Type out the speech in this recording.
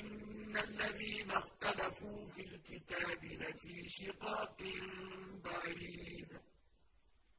إِنَّ الَّذِينَ اخْتَلَفُوا فِي الْكِتَابِ لَفِي شِقَاقٍ